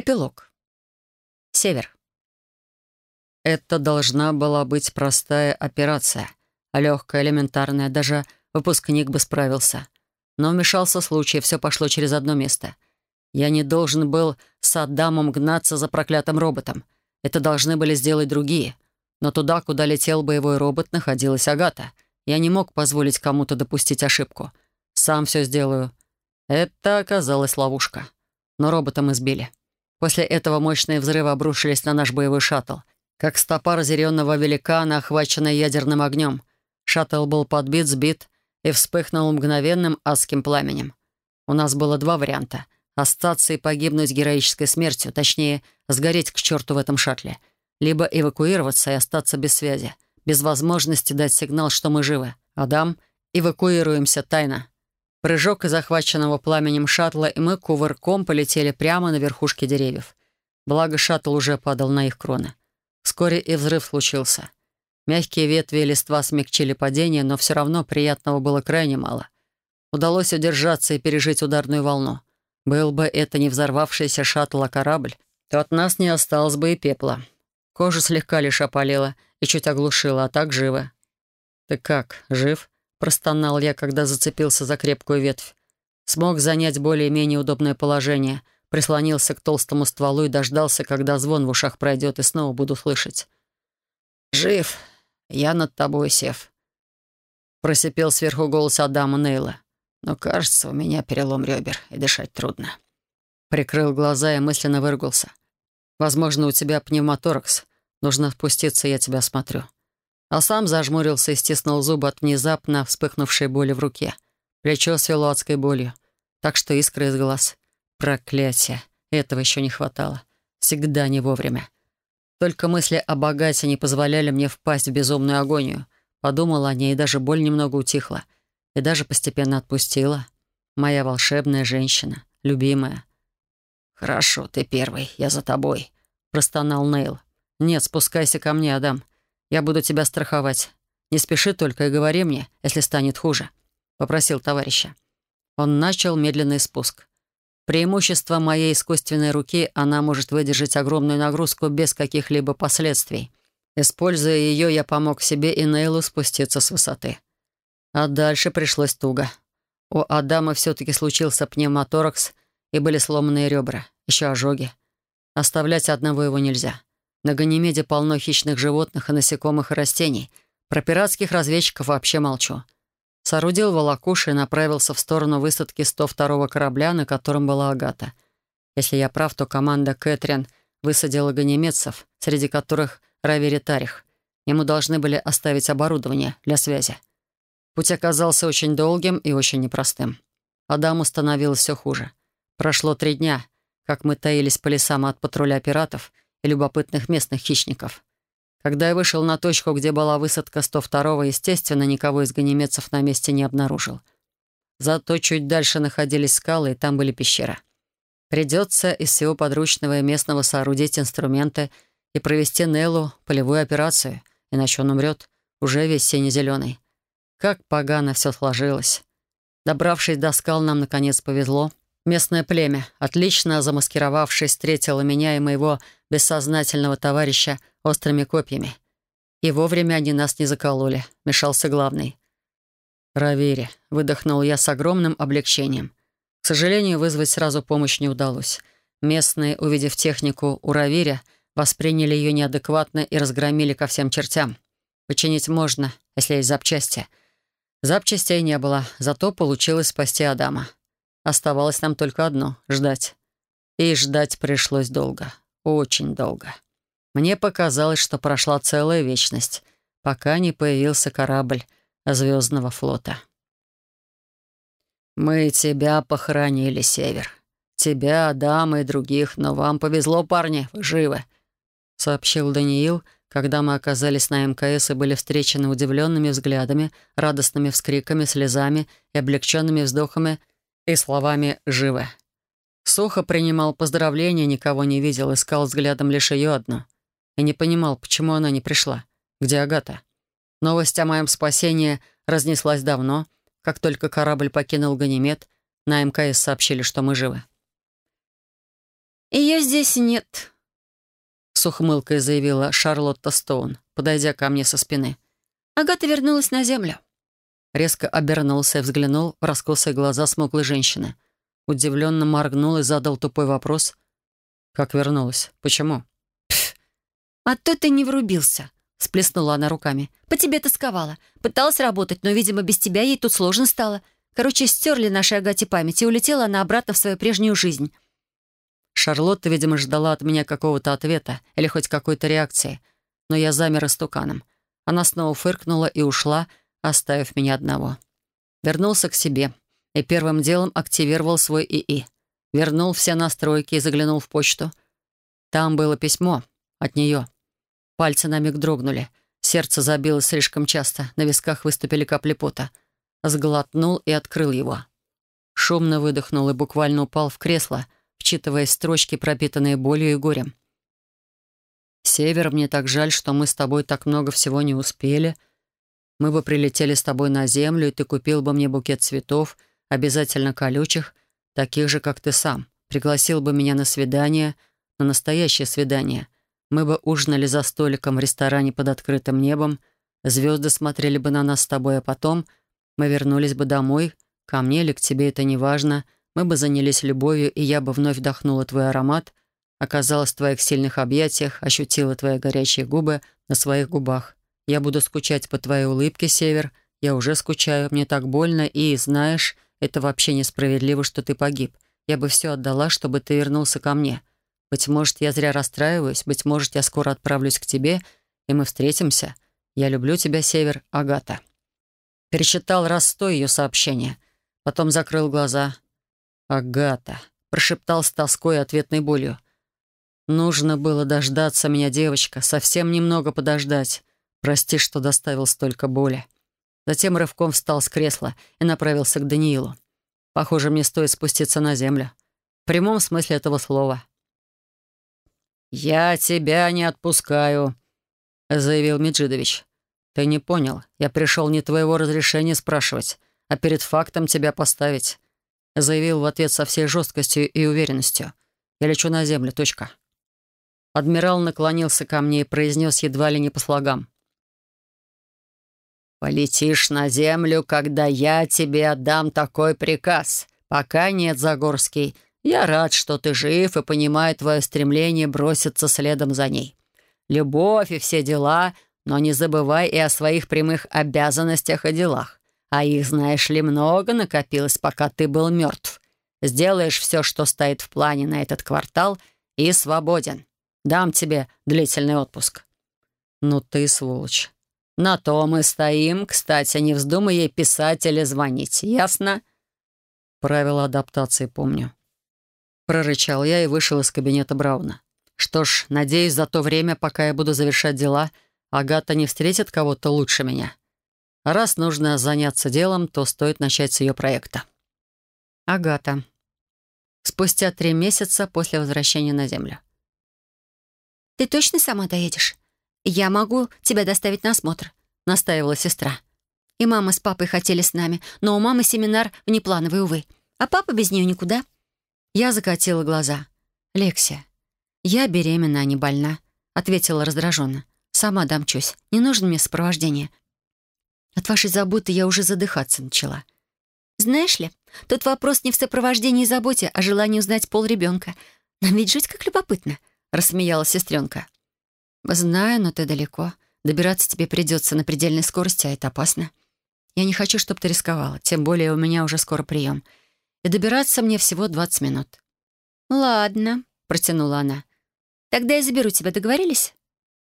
Эпилог. Север. Это должна была быть простая операция. Легкая, элементарная, даже выпускник бы справился. Но вмешался случай, все пошло через одно место. Я не должен был с Адамом гнаться за проклятым роботом. Это должны были сделать другие. Но туда, куда летел боевой робот, находилась Агата. Я не мог позволить кому-то допустить ошибку. Сам все сделаю. Это оказалась ловушка. Но робота мы сбили. После этого мощные взрывы обрушились на наш боевой шаттл, как стопа разъяренного великана, охваченная ядерным огнем. Шаттл был подбит, сбит и вспыхнул мгновенным адским пламенем. У нас было два варианта — остаться и погибнуть героической смертью, точнее, сгореть к черту в этом шаттле, либо эвакуироваться и остаться без связи, без возможности дать сигнал, что мы живы. Адам, эвакуируемся тайно. Прыжок из захваченного пламенем шаттла, и мы кувырком полетели прямо на верхушки деревьев. Благо, шаттл уже падал на их кроны. Вскоре и взрыв случился. Мягкие ветви и листва смягчили падение, но все равно приятного было крайне мало. Удалось удержаться и пережить ударную волну. Был бы это не взорвавшийся шаттл, а корабль, то от нас не осталось бы и пепла. Кожа слегка лишь опалила и чуть оглушила, а так живо. «Ты как, жив?» Простонал я, когда зацепился за крепкую ветвь. Смог занять более-менее удобное положение, прислонился к толстому стволу и дождался, когда звон в ушах пройдет, и снова буду слышать. «Жив. Я над тобой, Сев», — просипел сверху голос Адама Нейла. «Но, кажется, у меня перелом ребер, и дышать трудно». Прикрыл глаза и мысленно выругался. «Возможно, у тебя пневмоторакс. Нужно спуститься, я тебя осмотрю» а сам зажмурился и стиснул зубы от внезапно вспыхнувшей боли в руке. Плечо свело адской болью, так что искры из глаз. Проклятие! Этого еще не хватало. Всегда не вовремя. Только мысли о богате не позволяли мне впасть в безумную агонию. Подумала о ней, и даже боль немного утихла. И даже постепенно отпустила. Моя волшебная женщина, любимая. «Хорошо, ты первый, я за тобой», — простонал Нейл. «Нет, спускайся ко мне, Адам. Я буду тебя страховать. Не спеши только и говори мне, если станет хуже», — попросил товарища. Он начал медленный спуск. Преимущество моей искусственной руки — она может выдержать огромную нагрузку без каких-либо последствий. Используя ее, я помог себе и Нейлу спуститься с высоты. А дальше пришлось туго. У Адама все-таки случился пневмоторакс, и были сломанные ребра, еще ожоги. Оставлять одного его нельзя. На Ганимеде полно хищных животных и насекомых и растений. Про пиратских разведчиков вообще молчу. Соорудил волокуши и направился в сторону высадки 102-го корабля, на котором была Агата. Если я прав, то команда Кэтрин высадила ганимедцев, среди которых Равери Тарих. Ему должны были оставить оборудование для связи. Путь оказался очень долгим и очень непростым. Адаму становилось все хуже. Прошло три дня, как мы таились по лесам от патруля пиратов — любопытных местных хищников. Когда я вышел на точку, где была высадка 102-го, естественно, никого из ганимедцев на месте не обнаружил. Зато чуть дальше находились скалы, и там были пещеры. Придется из всего подручного и местного соорудить инструменты и провести Неллу полевую операцию, иначе он умрет, уже весь сине-зеленый. Как погано все сложилось. Добравшись до скал, нам, наконец, повезло. Местное племя, отлично замаскировавшись, встретило меня и моего бессознательного товарища острыми копьями. И вовремя они нас не закололи, мешался главный. «Равири», — выдохнул я с огромным облегчением. К сожалению, вызвать сразу помощь не удалось. Местные, увидев технику у Равиря, восприняли ее неадекватно и разгромили ко всем чертям. Починить можно, если есть запчасти. Запчастей не было, зато получилось спасти Адама. Оставалось нам только одно — ждать. И ждать пришлось долго. Очень долго. Мне показалось, что прошла целая вечность, пока не появился корабль Звездного флота. «Мы тебя похоронили, Север. Тебя, Адама и других, но вам повезло, парни, вы живы», — сообщил Даниил, когда мы оказались на МКС и были встречены удивленными взглядами, радостными вскриками, слезами и облегченными вздохами и словами «живы». Сухо принимал поздравления, никого не видел, искал взглядом лишь ее одну. И не понимал, почему она не пришла. Где Агата? Новость о моем спасении разнеслась давно. Как только корабль покинул Ганимед, на МКС сообщили, что мы живы. «Ее здесь нет», — с ухмылкой заявила Шарлотта Стоун, подойдя ко мне со спины. «Агата вернулась на землю». Резко обернулся и взглянул в раскосые глаза смуглой женщины. Удивленно моргнул и задал тупой вопрос. «Как вернулась? Почему?» «Пф, а то ты не врубился», — сплеснула она руками. «По тебе тосковала. Пыталась работать, но, видимо, без тебя ей тут сложно стало. Короче, стерли нашей Агате память, и улетела она обратно в свою прежнюю жизнь». Шарлотта, видимо, ждала от меня какого-то ответа или хоть какой-то реакции, но я замер истуканом. Она снова фыркнула и ушла, оставив меня одного. Вернулся к себе и первым делом активировал свой ИИ. Вернул все настройки и заглянул в почту. Там было письмо от нее. Пальцы на миг дрогнули. Сердце забилось слишком часто, на висках выступили капли пота. Сглотнул и открыл его. Шумно выдохнул и буквально упал в кресло, вчитывая строчки, пропитанные болью и горем. «Север, мне так жаль, что мы с тобой так много всего не успели. Мы бы прилетели с тобой на землю, и ты купил бы мне букет цветов, обязательно колючих, таких же, как ты сам. Пригласил бы меня на свидание, на настоящее свидание. Мы бы ужинали за столиком в ресторане под открытым небом, звезды смотрели бы на нас с тобой, а потом мы вернулись бы домой, ко мне или к тебе, это не важно. Мы бы занялись любовью, и я бы вновь вдохнула твой аромат, оказалась в твоих сильных объятиях, ощутила твои горячие губы на своих губах. Я буду скучать по твоей улыбке, Север. Я уже скучаю, мне так больно, и, знаешь, это вообще несправедливо, что ты погиб. Я бы все отдала, чтобы ты вернулся ко мне. Быть может, я зря расстраиваюсь, быть может, я скоро отправлюсь к тебе, и мы встретимся. Я люблю тебя, Север, Агата». Перечитал раз сто ее сообщения. Потом закрыл глаза. «Агата», — прошептал с тоской и ответной болью. «Нужно было дождаться меня, девочка, совсем немного подождать. Прости, что доставил столько боли». Затем рывком встал с кресла и направился к Даниилу. «Похоже, мне стоит спуститься на землю. В прямом смысле этого слова». «Я тебя не отпускаю», — заявил Меджидович. «Ты не понял. Я пришел не твоего разрешения спрашивать, а перед фактом тебя поставить». Заявил в ответ со всей жесткостью и уверенностью. «Я лечу на землю. Точка». Адмирал наклонился ко мне и произнес едва ли не по слогам. «Полетишь на землю, когда я тебе отдам такой приказ. Пока нет, Загорский. Я рад, что ты жив и понимаю твое стремление броситься следом за ней. Любовь и все дела но не забывай и о своих прямых обязанностях и делах. А их, знаешь ли, много накопилось, пока ты был мертв. Сделаешь все, что стоит в плане на этот квартал, и свободен. Дам тебе длительный отпуск». «Ну ты сволочь». «На то мы стоим. Кстати, не вздумай ей писать или звонить. Ясно?» «Правила адаптации помню». Прорычал я и вышел из кабинета Брауна. «Что ж, надеюсь, за то время, пока я буду завершать дела, — Агата не встретит кого-то лучше меня. раз нужно заняться делом, то стоит начать с ее проекта. Агата. Спустя три месяца после возвращения на Землю. «Ты точно сама доедешь? Я могу тебя доставить на осмотр», — настаивала сестра. «И мама с папой хотели с нами, но у мамы семинар внеплановый, увы. А папа без нее никуда». Я закатила глаза. «Лексия, я беременна, а не больна», — ответила раздраженно. Сама домчусь. Не нужно мне сопровождение. От вашей заботы я уже задыхаться начала. Знаешь ли, тут вопрос не в сопровождении и заботе, а желании узнать пол ребенка. Нам ведь жить как любопытно, рассмеялась сестренка. Знаю, но ты далеко. Добираться тебе придется на предельной скорости, а это опасно. Я не хочу, чтобы ты рисковала, тем более у меня уже скоро прием. И добираться мне всего 20 минут. «Ладно», — протянула она. «Тогда я заберу тебя, договорились?»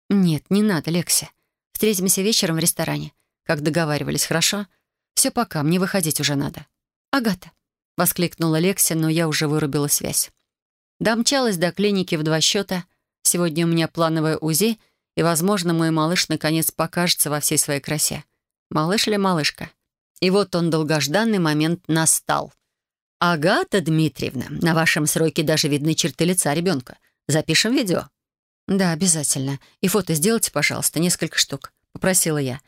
«Нет, не надо, Лекси. Встретимся вечером в ресторане. Как договаривались, хорошо? Все пока, мне выходить уже надо». «Агата», — воскликнула Лекси, но я уже вырубила связь. Домчалась до клиники в два счета. Сегодня у меня плановое УЗИ, и, возможно, мой малыш наконец покажется во всей своей красе. Малыш или малышка? И вот он, долгожданный момент, настал. «Агата Дмитриевна, на вашем сроке даже видны черты лица ребенка. Запишем видео». «Да, обязательно. И фото сделайте, пожалуйста, несколько штук», — попросила я.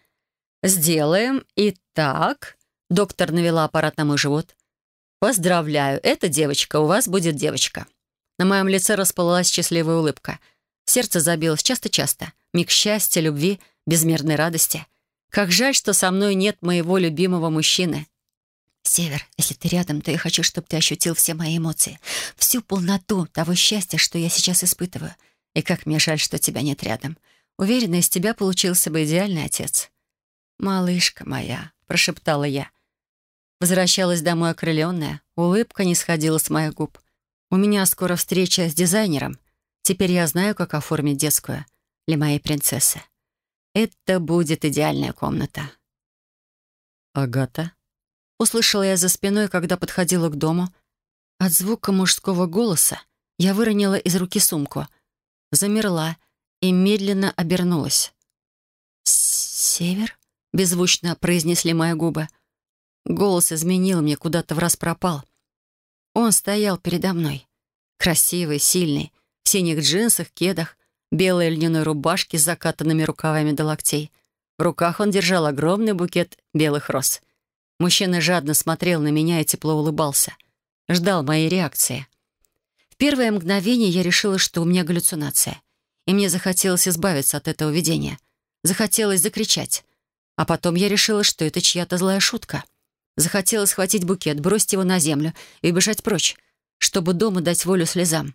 «Сделаем. Итак...» — доктор навела аппарат на мой живот. «Поздравляю, эта девочка, у вас будет девочка. На моем лице расплылась счастливая улыбка. Сердце забилось часто-часто. Миг счастья, любви, безмерной радости. Как жаль, что со мной нет моего любимого мужчины. «Север, если ты рядом, то я хочу, чтобы ты ощутил все мои эмоции, всю полноту того счастья, что я сейчас испытываю. И как мне жаль, что тебя нет рядом. Уверена, из тебя получился бы идеальный отец». «Малышка моя», — прошептала я. Возвращалась домой окрыленная, улыбка не сходила с моих губ. «У меня скоро встреча с дизайнером. Теперь я знаю, как оформить детскую для моей принцессы. Это будет идеальная комната». «Агата?» Услышала я за спиной, когда подходила к дому. От звука мужского голоса я выронила из руки сумку, замерла и медленно обернулась. «Север?» — беззвучно произнесли мои губы. Голос изменил мне, куда-то в раз пропал. Он стоял передо мной. Красивый, сильный, в синих джинсах, кедах, белой льняной рубашке с закатанными рукавами до локтей. В руках он держал огромный букет белых роз. Мужчина жадно смотрел на меня и тепло улыбался. Ждал моей реакции. В первое мгновение я решила, что у меня галлюцинация. И мне захотелось избавиться от этого видения. Захотелось закричать. А потом я решила, что это чья-то злая шутка. Захотелось схватить букет, бросить его на землю и бежать прочь, чтобы дома дать волю слезам.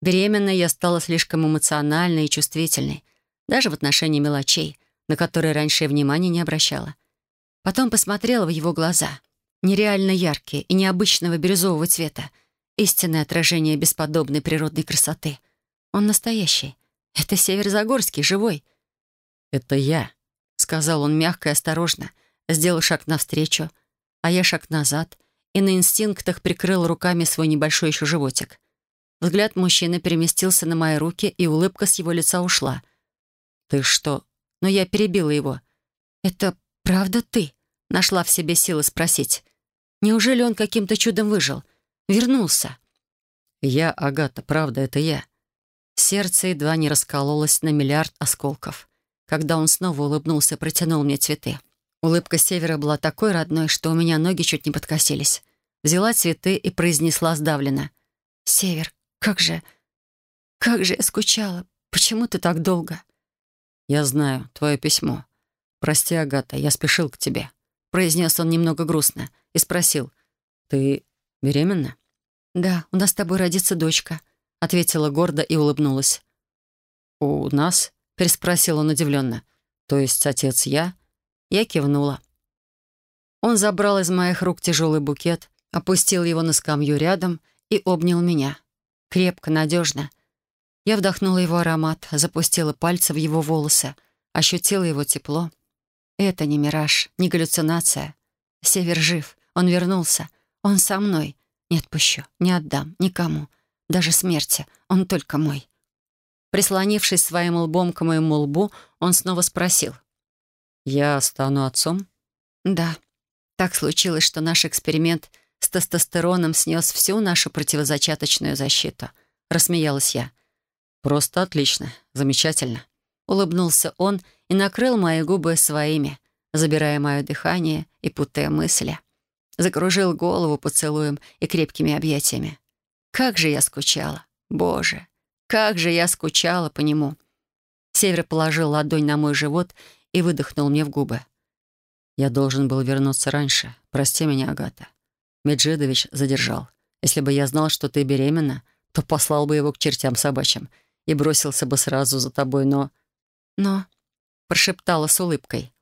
Беременной я стала слишком эмоциональной и чувствительной, даже в отношении мелочей, на которые раньше я внимания не обращала. Потом посмотрела в его глаза. Нереально яркие и необычного бирюзового цвета. Истинное отражение бесподобной природной красоты. Он настоящий. Это Северозагорский, живой. «Это я», — сказал он мягко и осторожно. Сделал шаг навстречу, а я шаг назад и на инстинктах прикрыл руками свой небольшой еще животик. Взгляд мужчины переместился на мои руки, и улыбка с его лица ушла. «Ты что?» Но я перебила его. «Это «Правда ты?» — нашла в себе силы спросить. «Неужели он каким-то чудом выжил? Вернулся?» «Я, Агата, правда, это я». Сердце едва не раскололось на миллиард осколков, когда он снова улыбнулся и протянул мне цветы. Улыбка Севера была такой родной, что у меня ноги чуть не подкосились. Взяла цветы и произнесла сдавленно. «Север, как же... как же я скучала. Почему ты так долго?» «Я знаю, твое письмо. «Прости, Агата, я спешил к тебе», — произнес он немного грустно и спросил. «Ты беременна?» «Да, у нас с тобой родится дочка», — ответила гордо и улыбнулась. «У нас?» — переспросил он удивленно. «То есть отец я?» Я кивнула. Он забрал из моих рук тяжелый букет, опустил его на скамью рядом и обнял меня. Крепко, надежно. Я вдохнула его аромат, запустила пальцы в его волосы, ощутила его тепло — это не мираж, не галлюцинация. Север жив, он вернулся, он со мной. Не отпущу, не отдам, никому. Даже смерти, он только мой. Прислонившись своим лбом к моему лбу, он снова спросил. «Я стану отцом?» «Да. Так случилось, что наш эксперимент с тестостероном снес всю нашу противозачаточную защиту». Рассмеялась я. «Просто отлично. Замечательно». Улыбнулся он и накрыл мои губы своими, забирая мое дыхание и путая мысли. Закружил голову поцелуем и крепкими объятиями. Как же я скучала! Боже! Как же я скучала по нему! Север положил ладонь на мой живот и выдохнул мне в губы. «Я должен был вернуться раньше. Прости меня, Агата. Меджидович задержал. Если бы я знал, что ты беременна, то послал бы его к чертям собачьим и бросился бы сразу за тобой, но...» «Но...» прошептала с улыбкой.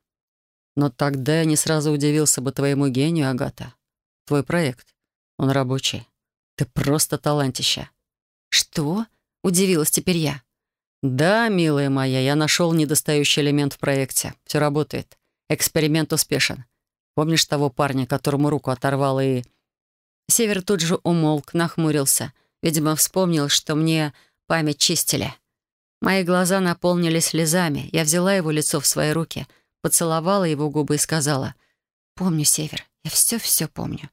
«Но тогда я не сразу удивился бы твоему гению, Агата. Твой проект, он рабочий. Ты просто талантища». «Что?» — удивилась теперь я. «Да, милая моя, я нашел недостающий элемент в проекте. Все работает. Эксперимент успешен. Помнишь того парня, которому руку оторвал и...» Север тут же умолк, нахмурился. Видимо, вспомнил, что мне память чистили. Мои глаза наполнились слезами. Я взяла его лицо в свои руки, поцеловала его губы и сказала, «Помню, Север, я все-все помню.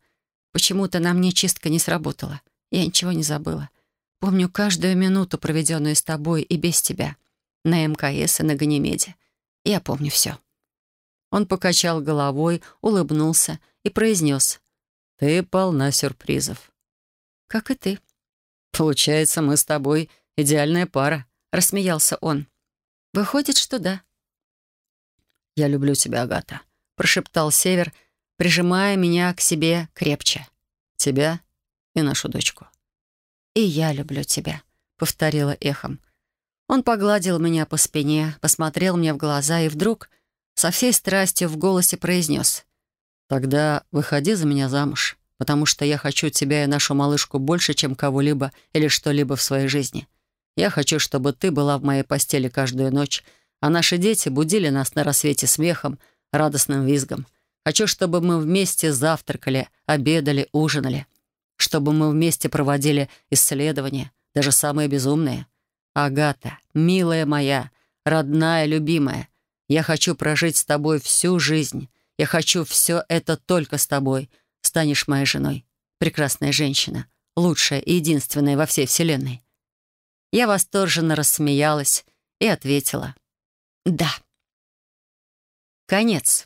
Почему-то на мне чистка не сработала. Я ничего не забыла. Помню каждую минуту, проведенную с тобой и без тебя. На МКС и на Ганимеде. Я помню все». Он покачал головой, улыбнулся и произнес, «Ты полна сюрпризов». «Как и ты». Получается, мы с тобой идеальная пара», — рассмеялся он. «Выходит, что да». «Я люблю тебя, Агата», — прошептал Север, прижимая меня к себе крепче. «Тебя и нашу дочку». «И я люблю тебя», — повторила эхом. Он погладил меня по спине, посмотрел мне в глаза и вдруг со всей страстью в голосе произнес. «Тогда выходи за меня замуж, потому что я хочу тебя и нашу малышку больше, чем кого-либо или что-либо в своей жизни. Я хочу, чтобы ты была в моей постели каждую ночь, а наши дети будили нас на рассвете смехом, радостным визгом. Хочу, чтобы мы вместе завтракали, обедали, ужинали. Чтобы мы вместе проводили исследования, даже самые безумные. Агата, милая моя, родная, любимая, я хочу прожить с тобой всю жизнь. Я хочу все это только с тобой. Станешь моей женой. Прекрасная женщина. Лучшая и единственная во всей вселенной. Я восторженно рассмеялась и ответила — да. Конец.